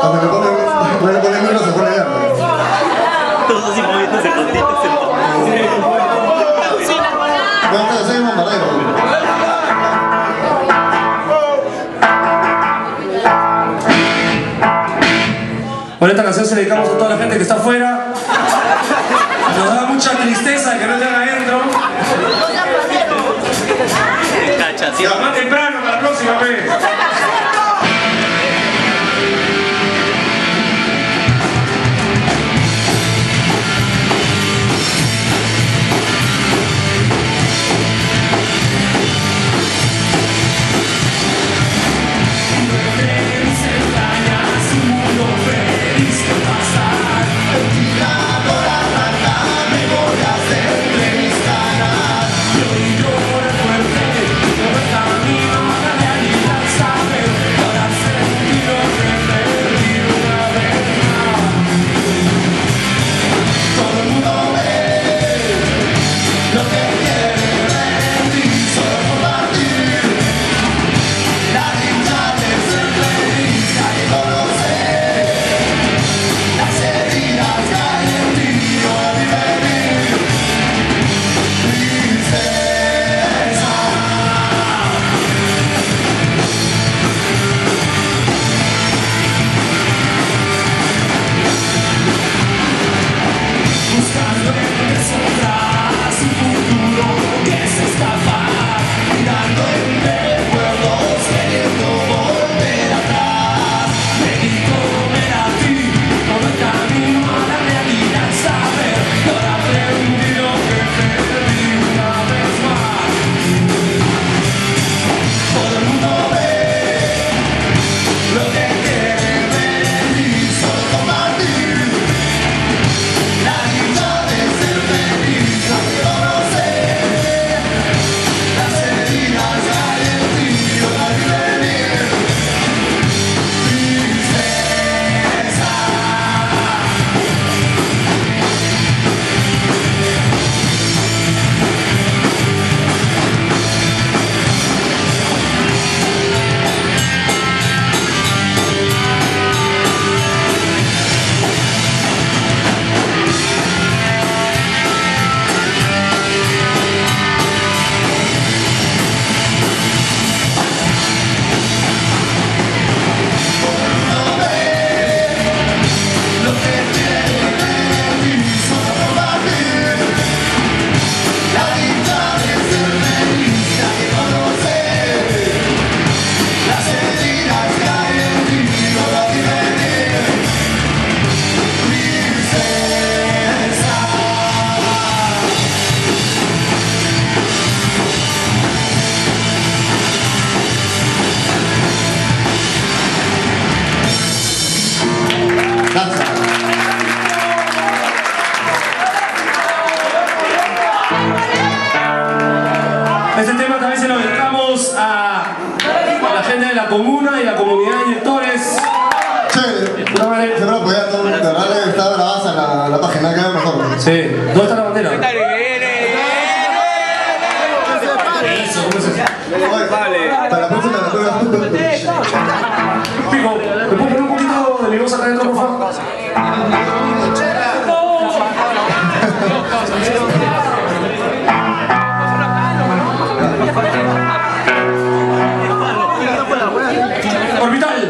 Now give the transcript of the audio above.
Cuando le ponen, cuando le ponen uno se pone verde. Todos así moviéndose contigo. No, esto soy un bombardero. Bueno, esta canción se la dedicamos a toda la gente que está afuera. Nos da mucha tristeza Danza. Este tema también se lo dedicamos a, a la gente de la comuna y la comunidad de verdad le está bravaza la, la página, queda mejor. Sí. ¿Dónde está la bandera? Eso, ¿cómo es eso? Oye, Para la próxima la juegas tú. Pico, ¿me puedo poner un poquito de mi voz acá adentro, por favor? 나는 언제나 고마워